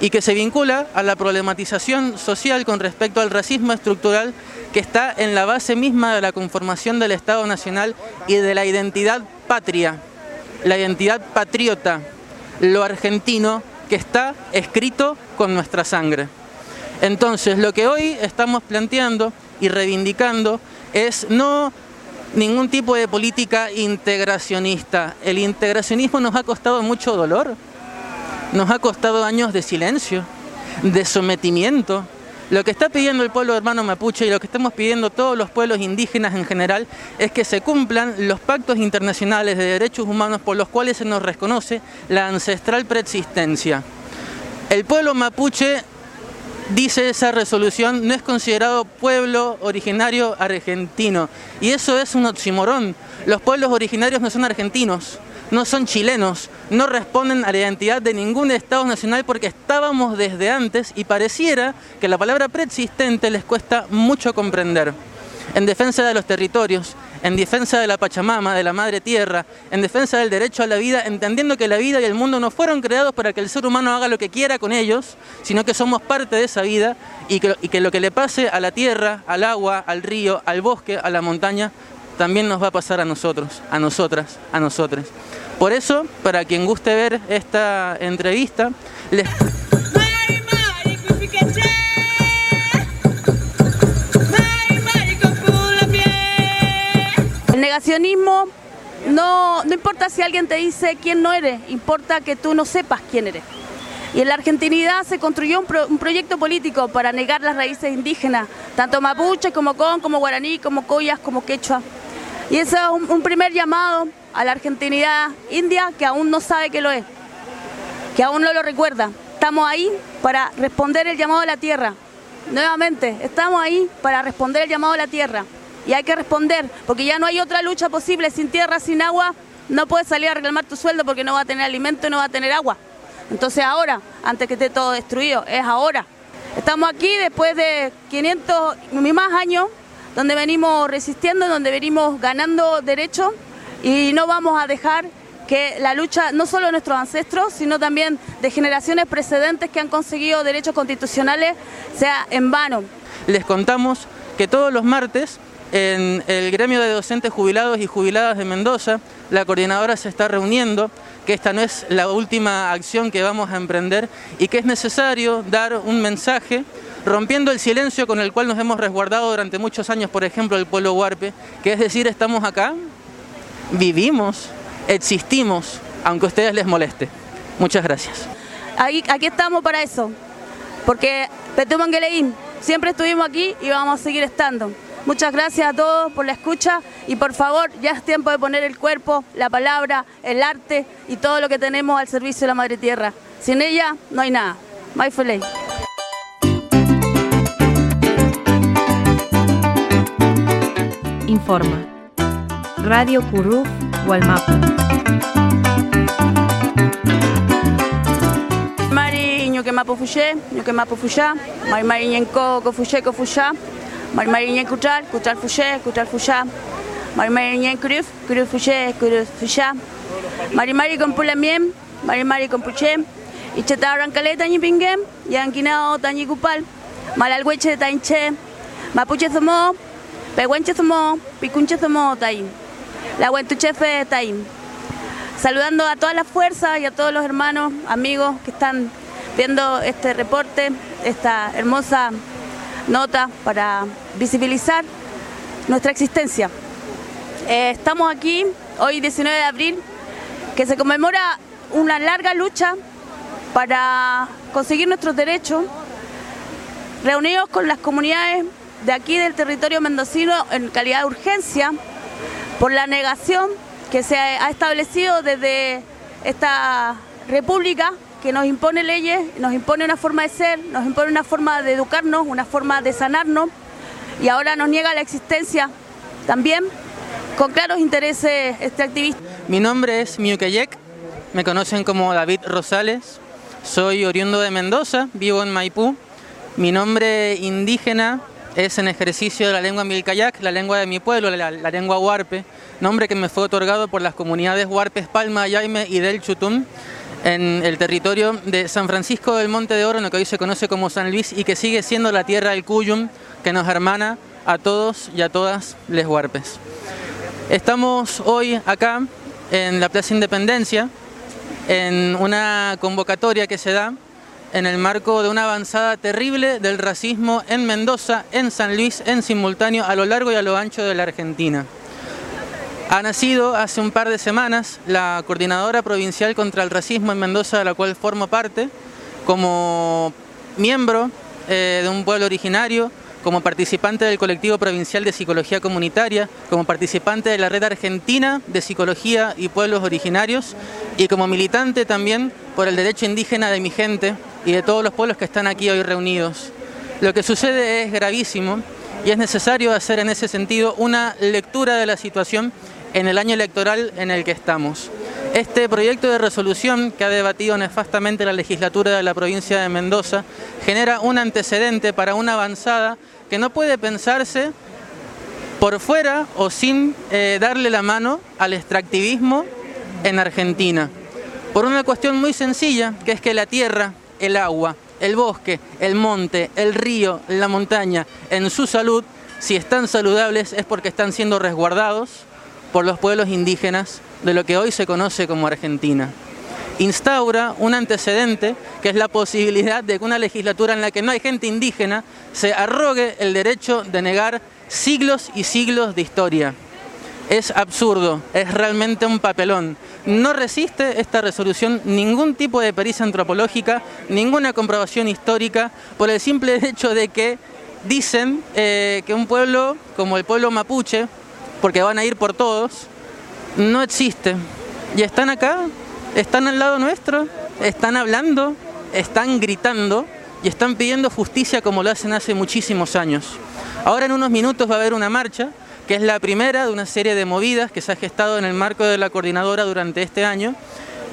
y que se vincula a la problematización social con respecto al racismo estructural que está en la base misma de la conformación del Estado Nacional y de la identidad patria, la identidad patriota, lo argentino que está escrito con nuestra sangre. Entonces, lo que hoy estamos planteando y reivindicando es no ningún tipo de política integracionista. El integracionismo nos ha costado mucho dolor, nos ha costado años de silencio, de sometimiento. Lo que está pidiendo el pueblo hermano mapuche y lo que estamos pidiendo todos los pueblos indígenas en general es que se cumplan los pactos internacionales de derechos humanos por los cuales se nos reconoce la ancestral preexistencia. El pueblo mapuche, dice esa resolución, no es considerado pueblo originario argentino y eso es un oximorón. Los pueblos originarios no son argentinos, no son chilenos, no responden a la identidad de ningún Estado nacional porque estábamos desde antes y pareciera que la palabra preexistente les cuesta mucho comprender. En defensa de los territorios, en defensa de la Pachamama, de la Madre Tierra, en defensa del derecho a la vida, entendiendo que la vida y el mundo no fueron creados para que el ser humano haga lo que quiera con ellos, sino que somos parte de esa vida y que, y que lo que le pase a la tierra, al agua, al río, al bosque, a la montaña, también nos va a pasar a nosotros, a nosotras, a nosotros. Por eso, para quien guste ver esta entrevista, les... El negacionismo no, no importa si alguien te dice quién no eres, importa que tú no sepas quién eres. Y en la argentinidad se construyó un, proyecto político para negar las raíces indígenas, tanto mapuche como con, como guaraní, como coyas, como quechua. Y ese es un, primer llamado a la argentinidad india que aún no sabe que lo es, que aún no lo recuerda. Estamos ahí para responder el llamado a la tierra. Nuevamente, estamos ahí para responder el llamado a la tierra. Y hay que responder, porque ya no hay otra lucha posible. Sin tierra, sin agua, no puedes salir a reclamar tu sueldo porque no va a tener alimento y no va a tener agua. Entonces ahora, antes que esté todo destruido, es ahora. Estamos aquí después de 500 y más años donde venimos resistiendo, donde venimos ganando derechos y no vamos a dejar que la lucha, no solo de nuestros ancestros, sino también de generaciones precedentes que han conseguido derechos constitucionales, sea en vano. Les contamos que todos los martes en el gremio de docentes jubilados y jubiladas de Mendoza, la coordinadora se está reuniendo, que esta no es la última acción que vamos a emprender y que es necesario dar un mensaje rompiendo el silencio con el cual nos hemos resguardado durante muchos años, por ejemplo, el pueblo huarpe, que es decir, estamos acá, vivimos, existimos, aunque a ustedes les moleste. Muchas gracias. Aquí estamos para eso, porque Petumangeleín, siempre estuvimos aquí y vamos a seguir estando. Muchas gracias a todos por la escucha y por favor, ya es tiempo de poner el cuerpo, la palabra, el arte y todo lo que tenemos al servicio de la Madre Tierra. Sin ella no hay nada. Mai Informa. Radio Curú, Gualmapu. Mari fuché, ñuque mapu fuchá, mari mari ñenco co fuché co fuchá, mari mari ñen cuchal, cuchal fuché, cuchal fuchá, mari mari ñen cruf, cruf fuché, cruf fuchá, mari mari con pulamiem, mari mari con puché, y chetaran caleta ñi pingem, yanquinao tañi cupal, malalhueche tainche, mapuche zomo, pehuenche zomo, picunche zomo taín, la huentuchefe taín. Saludando a todas las fuerzas y a todos los hermanos, amigos que están viendo este reporte, esta hermosa nota para visibilizar nuestra existencia. Eh, estamos aquí hoy 19 de abril, que se conmemora una larga lucha para conseguir nuestros derechos, reunidos con las comunidades de aquí del territorio mendocino en calidad de urgencia por la negación que se ha establecido desde esta república que nos impone leyes, nos impone una forma de ser, nos impone una forma de educarnos, una forma de sanarnos y ahora nos niega la existencia también con claros intereses extractivistas. Mi nombre es Miukeyek, me conocen como David Rosales, soy oriundo de Mendoza, vivo en Maipú. Mi nombre indígena es en ejercicio de la lengua milcayac, la lengua de mi pueblo, la, la lengua huarpe, nombre que me fue otorgado por las comunidades huarpes Palma, Yaime y del Chutum en el territorio de San Francisco del Monte de Oro, en lo que hoy se conoce como San Luis y que sigue siendo la tierra del Cuyum que nos hermana a todos y a todas les huarpes. Estamos hoy acá en la Plaza Independencia en una convocatoria que se da en el marco de una avanzada terrible del racismo en Mendoza, en San Luis, en simultáneo a lo largo y a lo ancho de la Argentina. Ha nacido hace un par de semanas la Coordinadora Provincial contra el Racismo en Mendoza, de la cual formo parte, como miembro eh, de un pueblo originario, como participante del colectivo provincial de psicología comunitaria, como participante de la red argentina de psicología y pueblos originarios y como militante también por el derecho indígena de mi gente y de todos los pueblos que están aquí hoy reunidos. Lo que sucede es gravísimo y es necesario hacer en ese sentido una lectura de la situación en el año electoral en el que estamos. Este proyecto de resolución que ha debatido nefastamente la legislatura de la provincia de Mendoza genera un antecedente para una avanzada que no puede pensarse por fuera o sin eh, darle la mano al extractivismo en Argentina. Por una cuestión muy sencilla, que es que la tierra, el agua, el bosque, el monte, el río, la montaña, en su salud, si están saludables es porque están siendo resguardados por los pueblos indígenas de lo que hoy se conoce como Argentina. Instaura un antecedente que es la posibilidad de que una legislatura en la que no hay gente indígena se arrogue el derecho de negar siglos y siglos de historia. Es absurdo, es realmente un papelón. No resiste esta resolución ningún tipo de pericia antropológica, ninguna comprobación histórica, por el simple (laughs) hecho de que dicen eh, que un pueblo como el pueblo mapuche, porque van a ir por todos, no existe. Y están acá, están al lado nuestro, están hablando, están gritando y están pidiendo justicia como lo hacen hace muchísimos años. Ahora en unos minutos va a haber una marcha, que es la primera de una serie de movidas que se ha gestado en el marco de la coordinadora durante este año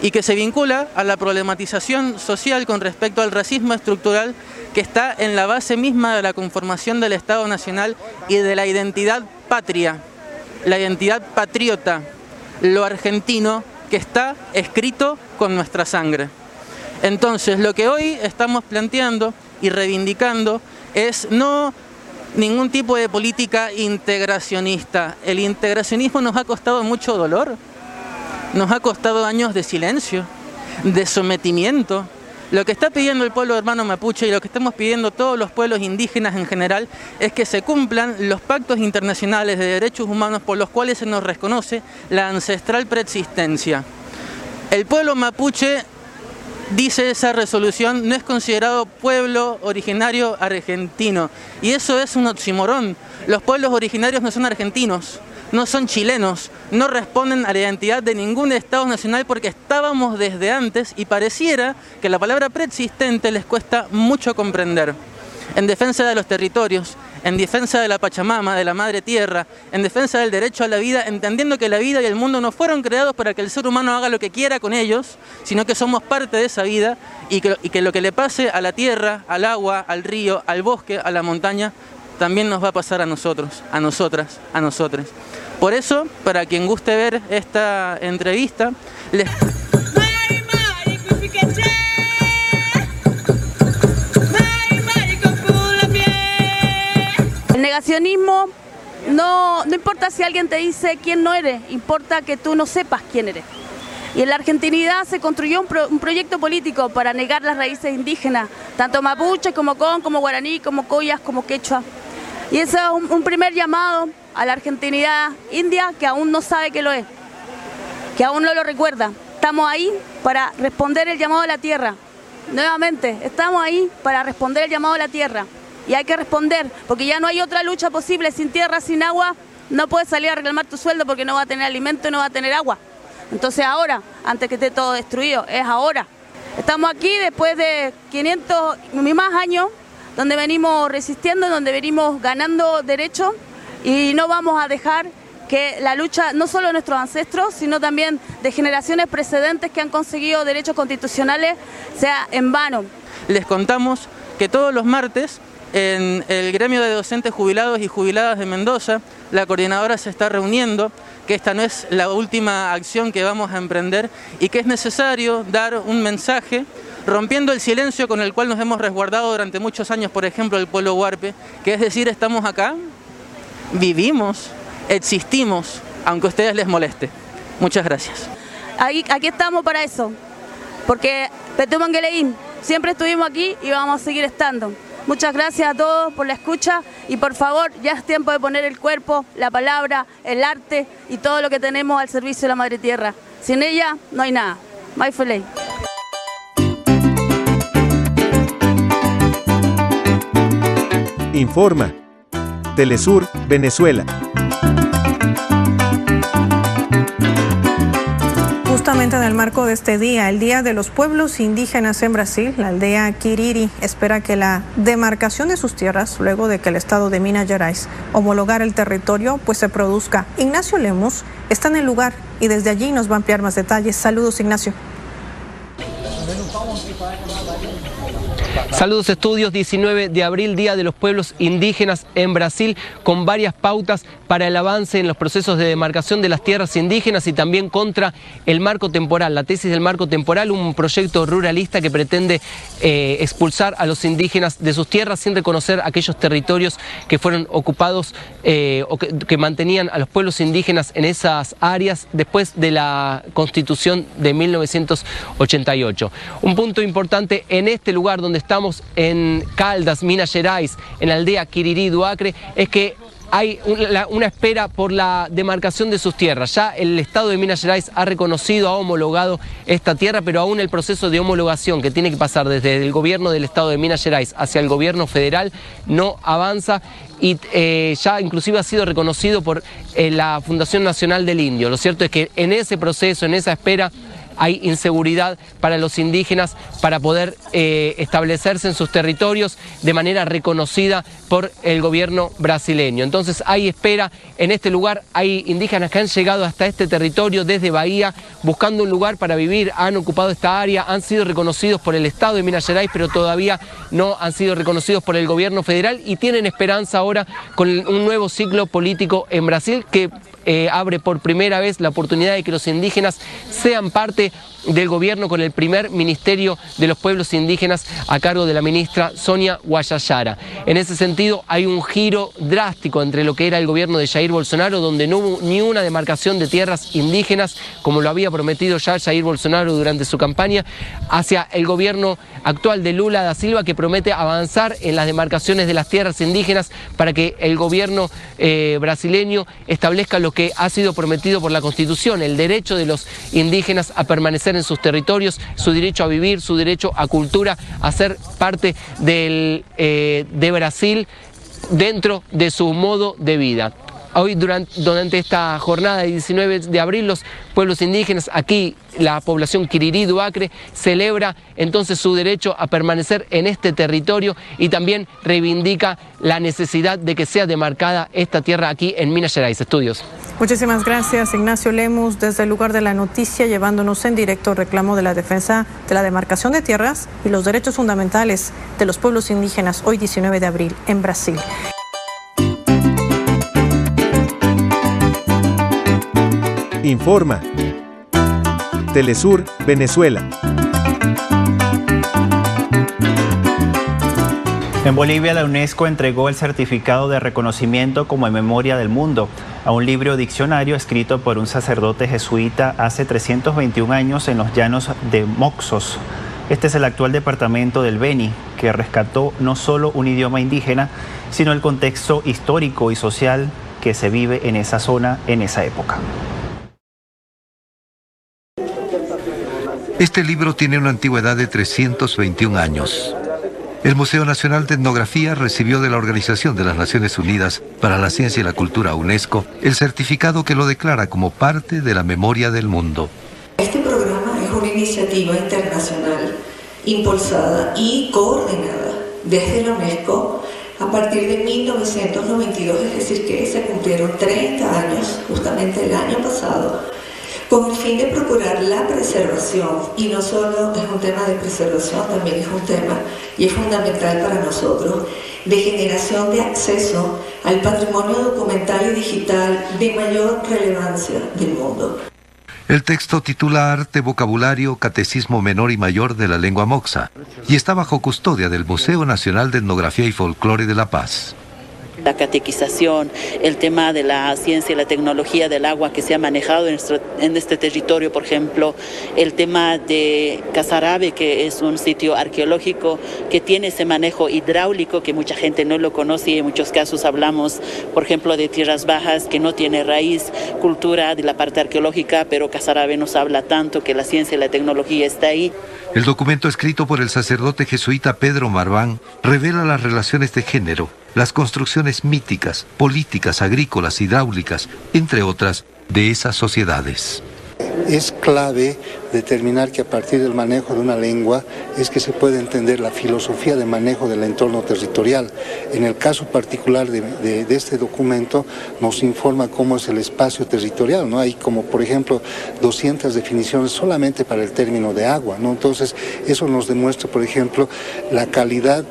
y que se vincula a la problematización social con respecto al racismo estructural que está en la base misma de la conformación del Estado Nacional y de la identidad patria, la identidad patriota, lo argentino que está escrito con nuestra sangre. Entonces, lo que hoy estamos planteando y reivindicando es no ningún tipo de política integracionista. El integracionismo nos ha costado mucho dolor, nos ha costado años de silencio, de sometimiento. Lo que está pidiendo el pueblo hermano mapuche y lo que estamos pidiendo todos los pueblos indígenas en general es que se cumplan los pactos internacionales de derechos humanos por los cuales se nos reconoce la ancestral preexistencia. El pueblo mapuche dice esa resolución, no es considerado pueblo originario argentino. Y eso es un oximorón. Los pueblos originarios no son argentinos, no son chilenos, no responden a la identidad de ningún Estado nacional porque estábamos desde antes y pareciera que la palabra preexistente les cuesta mucho comprender. En defensa de los territorios, en defensa de la Pachamama, de la Madre Tierra, en defensa del derecho a la vida, entendiendo que la vida y el mundo no fueron creados para que el ser humano haga lo que quiera con ellos, sino que somos parte de esa vida y que, lo que le pase a la tierra, al agua, al río, al bosque, a la montaña, también nos va a pasar a nosotros, a nosotras, a nosotros. Por eso, para quien guste ver esta entrevista, les... negacionismo no, no importa si alguien te dice quién no eres, importa que tú no sepas quién eres. Y en la argentinidad se construyó un, pro- un proyecto político para negar las raíces indígenas, tanto mapuche como con, como guaraní, como coyas, como quechua. Y ese es un, un primer llamado a la argentinidad india que aún no sabe que lo es, que aún no lo recuerda. Estamos ahí para responder el llamado a la tierra. Nuevamente, estamos ahí para responder el llamado a la tierra. Y hay que responder, porque ya no hay otra lucha posible. Sin tierra, sin agua, no puedes salir a reclamar tu sueldo porque no va a tener alimento y no va a tener agua. Entonces ahora, antes que esté todo destruido, es ahora. Estamos aquí después de 500 y más años, donde venimos resistiendo, donde venimos ganando derechos y no vamos a dejar que la lucha, no solo de nuestros ancestros, sino también de generaciones precedentes que han conseguido derechos constitucionales, sea en vano. Les contamos que todos los martes en el gremio de docentes jubilados y jubiladas de Mendoza, la coordinadora se está reuniendo, que esta no es la última acción que vamos a emprender y que es necesario dar un mensaje rompiendo el silencio con el cual nos hemos resguardado durante muchos años, por ejemplo, el pueblo huarpe, que es decir, estamos acá, vivimos, existimos, aunque a ustedes les moleste. Muchas gracias. Aquí estamos para eso, porque Petumangeleín, siempre estuvimos aquí y vamos a seguir estando. Muchas gracias a todos por la escucha y por favor, ya es tiempo de poner el cuerpo, la palabra, el arte y todo lo que tenemos al servicio de la Madre Tierra. Sin ella no hay nada. Bye Feley. Informa. Telesur, Venezuela. Justamente en el marco de este día, el Día de los Pueblos Indígenas en Brasil, la aldea Quiriri espera que la demarcación de sus tierras, luego de que el estado de Minas Gerais homologara el territorio, pues se produzca. Ignacio Lemus está en el lugar y desde allí nos va a ampliar más detalles. Saludos, Ignacio. Saludos estudios, 19 de abril, Día de los Pueblos Indígenas en Brasil, con varias pautas para el avance en los procesos de demarcación de las tierras indígenas y también contra el marco temporal, la tesis del marco temporal, un proyecto ruralista que pretende eh, expulsar a los indígenas de sus tierras sin reconocer aquellos territorios que fueron ocupados eh, o que, mantenían a los pueblos indígenas en esas áreas después de la constitución de 1988. Un punto importante en este lugar donde estamos en Caldas, Minas Gerais, en la aldea Quirirí, Duacre, es que hay una, espera por la demarcación de sus tierras. Ya el Estado de Minas Gerais ha reconocido, ha homologado esta tierra, pero aún el proceso de homologación que tiene que pasar desde el gobierno del Estado de Minas Gerais hacia el gobierno federal no avanza y eh, ya inclusive ha sido reconocido por eh, la Fundación Nacional del Indio. Lo cierto es que en ese proceso, en esa espera, hay inseguridad para los indígenas para poder eh, establecerse en sus territorios de manera reconocida por el gobierno brasileño. Entonces hay espera en este lugar, hay indígenas que han llegado hasta este territorio desde Bahía buscando un lugar para vivir, han ocupado esta área, han sido reconocidos por el Estado de Minas Gerais, pero todavía no han sido reconocidos por el gobierno federal y tienen esperanza ahora con un nuevo ciclo político en Brasil que eh, abre por primera vez la oportunidad de que los indígenas sean parte del gobierno con el primer Ministerio de los Pueblos Indígenas a cargo de la ministra Sonia Guayayara. En ese sentido hay un giro drástico entre lo que era el gobierno de Jair Bolsonaro, donde no hubo ni una demarcación de tierras indígenas, como lo había prometido ya Jair Bolsonaro durante su campaña, hacia el gobierno actual de Lula da Silva, que promete avanzar en las demarcaciones de las tierras indígenas para que el gobierno eh, brasileño establezca lo que ha sido prometido por la Constitución, el derecho de los indígenas a permanecer en sus territorios, su derecho a vivir, su derecho a cultura, a ser parte del, eh, de Brasil dentro de su modo de vida. Hoy durante, durante, esta jornada de 19 de abril los pueblos indígenas, aquí la población Quirirí Duacre, celebra entonces su derecho a permanecer en este territorio y también reivindica la necesidad de que sea demarcada esta tierra aquí en Minas Gerais. Estudios. Muchísimas gracias Ignacio Lemus desde el lugar de la noticia llevándonos en directo reclamo de la defensa de la demarcación de tierras y los derechos fundamentales de los pueblos indígenas hoy 19 de abril en Brasil. Informa. Telesur, Venezuela. En Bolivia, la UNESCO entregó el certificado de reconocimiento como memoria del mundo a un libro diccionario escrito por un sacerdote jesuita hace 321 años en los llanos de Moxos. Este es el actual departamento del Beni, que rescató no solo un idioma indígena, sino el contexto histórico y social que se vive en esa zona en esa época. Este libro tiene una antigüedad de 321 años. El Museo Nacional de Etnografía recibió de la Organización de las Naciones Unidas para la Ciencia y la Cultura UNESCO el certificado que lo declara como parte de la memoria del mundo. Este programa es una iniciativa internacional impulsada y coordinada desde la UNESCO a partir de 1992, es decir, que se cumplieron 30 años, justamente el año pasado, con el fin de procurar la preservación, y no solo es un tema de preservación, también es un tema, y es fundamental para nosotros, de generación de acceso al patrimonio documental y digital de mayor relevancia del mundo. El texto titula Arte, Vocabulario, Catecismo Menor y Mayor de la Lengua Moxa y está bajo custodia del Museo Nacional de Etnografía y Folclore de La Paz la catequización, el tema de la ciencia y la tecnología del agua que se ha manejado en, este territorio, por ejemplo, el tema de Casarabe, que es un sitio arqueológico que tiene ese manejo hidráulico que mucha gente no lo conoce y en muchos casos hablamos, por ejemplo, de tierras bajas que no tiene raíz, cultura de la parte arqueológica, pero Casarabe nos habla tanto que la ciencia y la tecnología está ahí. El documento escrito por el sacerdote jesuita Pedro Marván revela las relaciones de género, las construcciones míticas, políticas, agrícolas, hidráulicas, entre otras, de esas sociedades. Es clave determinar que a partir del manejo de una lengua es que se puede entender la filosofía de manejo del entorno territorial. En el caso particular de, este documento nos informa cómo es el espacio territorial, ¿no? Hay como, por ejemplo, 200 definiciones solamente para el término de agua, ¿no? Entonces, eso nos demuestra, por ejemplo, la calidad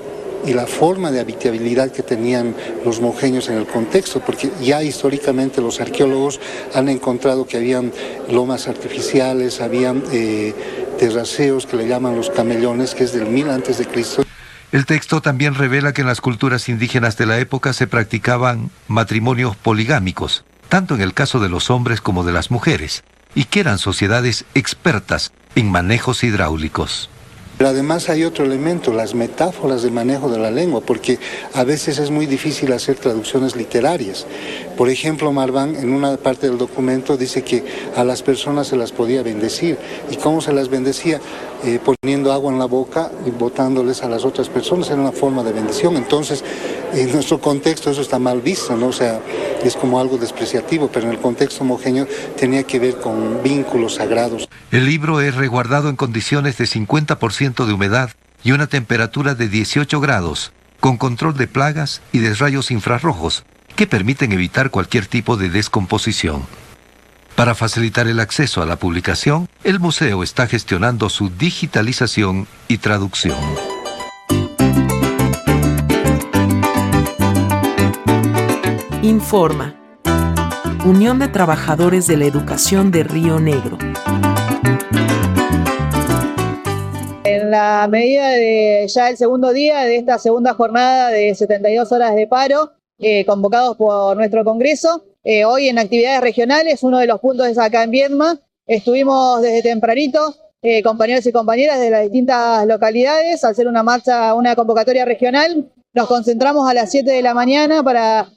y la forma de habitabilidad que tenían los mojeños en el contexto, porque ya históricamente los arqueólogos han encontrado que habían lomas artificiales, habían eh, terraceos que le llaman los camellones, que es del mil antes de Cristo. El texto también revela que en las culturas indígenas de la época se practicaban matrimonios poligámicos, tanto en el caso de los hombres como de las mujeres, y que eran sociedades expertas en manejos hidráulicos. Pero además hay otro elemento, las metáforas de manejo de la lengua, porque a veces es muy difícil hacer traducciones literarias. Por ejemplo, Marván en una parte del documento dice que a las personas se las podía bendecir. ¿Y cómo se las bendecía? Eh, poniendo agua en la boca y botándoles a las otras personas. Era una forma de bendición. Entonces, en nuestro contexto eso está mal visto, ¿no? O sea, es como algo despreciativo, pero en el contexto homogéneo tenía que ver con vínculos sagrados. El libro es resguardado en condiciones de 50% de humedad y una temperatura de 18 grados, con control de plagas y de rayos infrarrojos, que permiten evitar cualquier tipo de descomposición. Para facilitar el acceso a la publicación, el museo está gestionando su digitalización y traducción. Informa. Unión de Trabajadores de la Educación de Río Negro. En la medida de ya el segundo día de esta segunda jornada de 72 horas de paro, eh, convocados por nuestro Congreso, eh, hoy en actividades regionales, uno de los puntos es acá en Viedma, estuvimos desde tempranito, eh, compañeros y compañeras de las distintas localidades, al ser una marcha, una convocatoria regional, nos concentramos a las 7 de la mañana para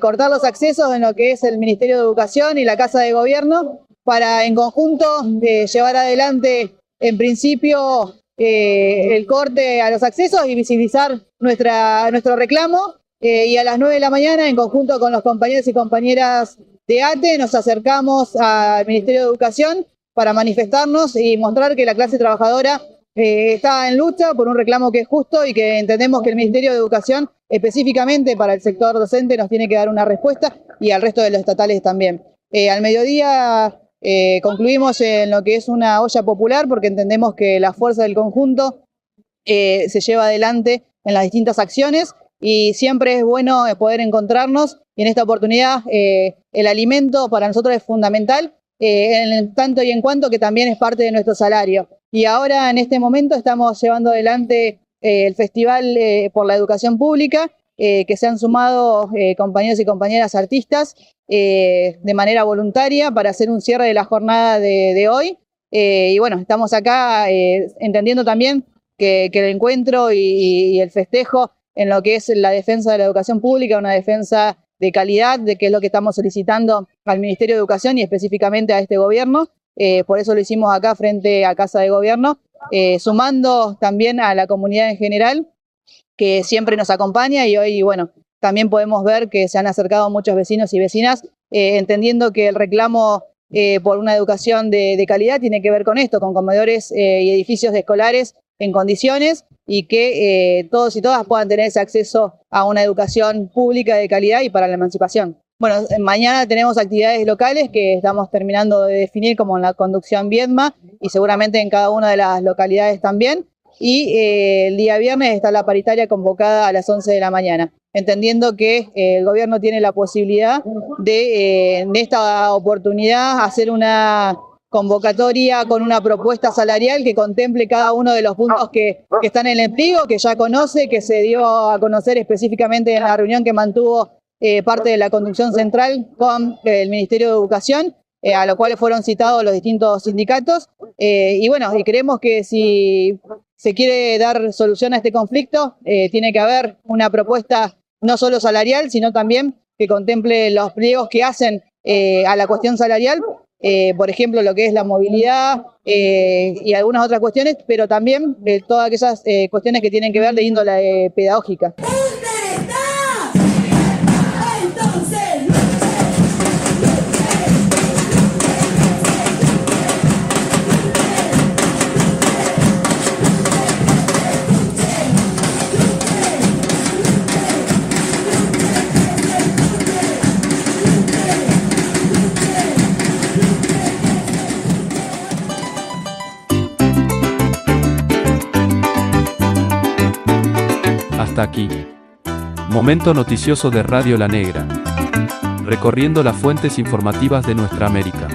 cortar los accesos en lo que es el Ministerio de Educación y la Casa de Gobierno, para en conjunto llevar adelante, en principio, el corte a los accesos y visibilizar nuestra, nuestro reclamo. Eh, y a las 9 de la mañana, en conjunto con los compañeros y compañeras de ATE, nos acercamos al Ministerio de Educación para manifestarnos y mostrar que la clase trabajadora eh, está en lucha por un reclamo que es justo y que entendemos que el Ministerio de Educación, específicamente para el sector docente, nos tiene que dar una respuesta y al resto de los estatales también. Eh, al mediodía concluimos en lo que es una olla popular porque entendemos que la fuerza del conjunto se lleva adelante en las distintas acciones y siempre es bueno eh, poder encontrarnos y en esta oportunidad eh, el alimento para nosotros es fundamental, eh, en tanto y en cuanto que también es parte de nuestro salario. Y ahora en este momento estamos llevando adelante el Festival por la Educación Pública, que se han sumado compañeros y compañeras artistas de manera voluntaria para hacer un cierre de la jornada de, hoy. y bueno, estamos acá entendiendo también que, el encuentro y el festejo en lo que es la defensa de la educación pública, una defensa de calidad, de que es lo que estamos solicitando al Ministerio de Educación y específicamente a este gobierno. Eh, por eso lo hicimos acá frente a Casa de Gobierno, eh, sumando también a la comunidad en general, que siempre nos acompaña y hoy, bueno, también podemos ver que se han acercado muchos vecinos y vecinas, eh, entendiendo que el reclamo por una educación de, de, calidad tiene que ver con esto, con comedores y edificios escolares en condiciones y que eh, todos y todas puedan tener ese acceso a una educación pública de calidad y para la emancipación. Bueno, mañana tenemos actividades locales que estamos terminando de definir como en la conducción Viedma y seguramente en cada una de las localidades también. Y eh, el día viernes está la paritaria convocada a las 11 de la mañana, entendiendo que eh, el gobierno tiene la posibilidad de, en esta oportunidad, hacer una convocatoria con una propuesta salarial que contemple cada uno de los puntos que, están en el pliego, que ya conoce, que se dio a conocer específicamente en la reunión que mantuvo eh, parte de la conducción central con eh, el Ministerio de Educación, eh, a lo cual fueron citados los distintos sindicatos. y bueno, y creemos que si se quiere dar solución a este conflicto, tiene que haber una propuesta no solo salarial, sino también que contemple los pliegos que hacen a la cuestión salarial por ejemplo, lo que es la movilidad y algunas otras cuestiones, pero también todas aquellas cuestiones que tienen que ver de índole pedagógica. Aquí. Momento noticioso de Radio La Negra. Recorriendo las fuentes informativas de nuestra América.